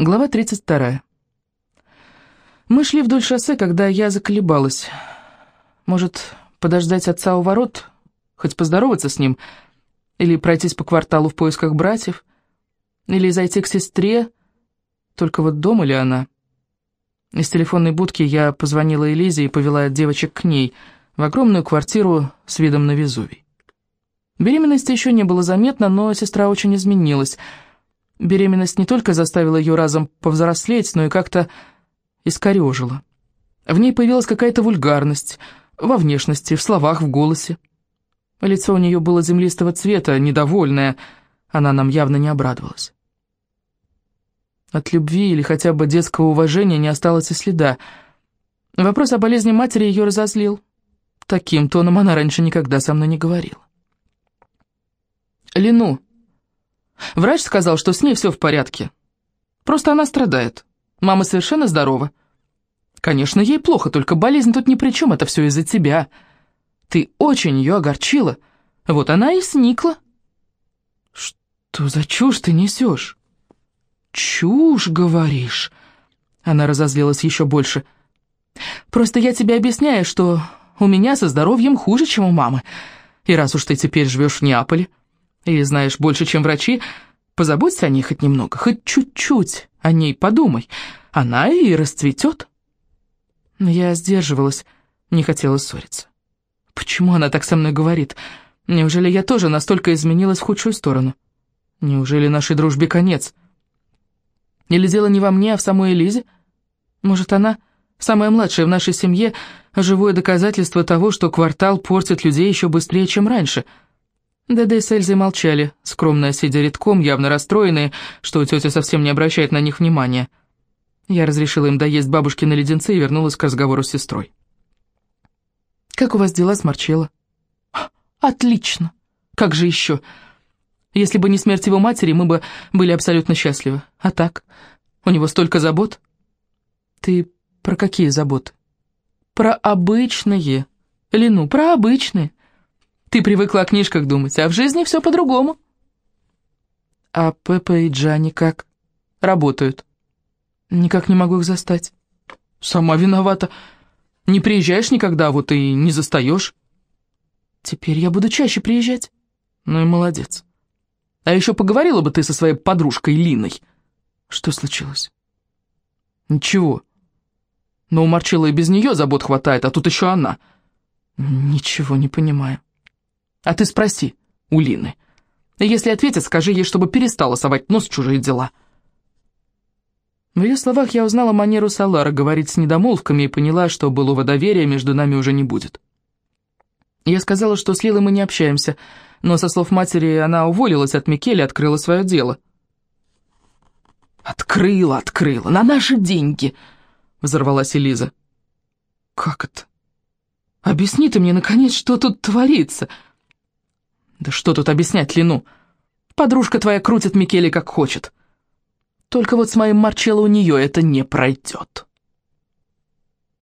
Глава 32. Мы шли вдоль шоссе, когда я заколебалась. Может, подождать отца у ворот, хоть поздороваться с ним, или пройтись по кварталу в поисках братьев, или зайти к сестре, только вот дома ли она? Из телефонной будки я позвонила Элизе и повела девочек к ней, в огромную квартиру с видом на Везувий. Беременности еще не было заметно, но сестра очень изменилась — Беременность не только заставила ее разом повзрослеть, но и как-то искорежила. В ней появилась какая-то вульгарность, во внешности, в словах, в голосе. Лицо у нее было землистого цвета, недовольное, она нам явно не обрадовалась. От любви или хотя бы детского уважения не осталось и следа. Вопрос о болезни матери ее разозлил. Таким тоном она раньше никогда со мной не говорила. «Лину», Врач сказал, что с ней все в порядке. Просто она страдает. Мама совершенно здорова. Конечно, ей плохо, только болезнь тут ни при чем, это все из-за тебя. Ты очень ее огорчила. Вот она и сникла. Что за чушь ты несешь? Чушь, говоришь? Она разозлилась еще больше. Просто я тебе объясняю, что у меня со здоровьем хуже, чем у мамы. И раз уж ты теперь живешь в Неаполе, и знаешь больше, чем врачи, позаботься о ней хоть немного, хоть чуть-чуть о ней подумай. Она и расцветет. Я сдерживалась, не хотела ссориться. Почему она так со мной говорит? Неужели я тоже настолько изменилась в худшую сторону? Неужели нашей дружбе конец? Или дело не во мне, а в самой Элизе? Может, она, самая младшая в нашей семье, живое доказательство того, что квартал портит людей еще быстрее, чем раньше — Деде с Эльзой молчали, скромно сидя редком, явно расстроенные, что тетя совсем не обращает на них внимания. Я разрешила им доесть бабушкины леденцы и вернулась к разговору с сестрой. «Как у вас дела с Марчелло?» «Отлично! Как же еще? Если бы не смерть его матери, мы бы были абсолютно счастливы. А так? У него столько забот?» «Ты про какие заботы?» «Про обычные. Лину, про обычные. Ты привыкла о книжках думать, а в жизни все по-другому. А Пеппа и Джани как? Работают. Никак не могу их застать. Сама виновата. Не приезжаешь никогда, вот и не застаешь. Теперь я буду чаще приезжать. Ну и молодец. А еще поговорила бы ты со своей подружкой Линой. Что случилось? Ничего. Но у Марчелла и без нее забот хватает, а тут еще она. Ничего не понимаю. А ты спроси у Лины. Если ответит, скажи ей, чтобы перестала совать нос в чужие дела». В ее словах я узнала манеру Салара говорить с недомолвками и поняла, что былого доверия между нами уже не будет. Я сказала, что с Лилой мы не общаемся, но со слов матери она уволилась от Микеля и открыла свое дело. «Открыла, открыла, на наши деньги!» — взорвалась Элиза. «Как это? Объясни ты мне, наконец, что тут творится!» Да что тут объяснять Лину? Подружка твоя крутит Микеле как хочет. Только вот с моим Марчелло у нее это не пройдет.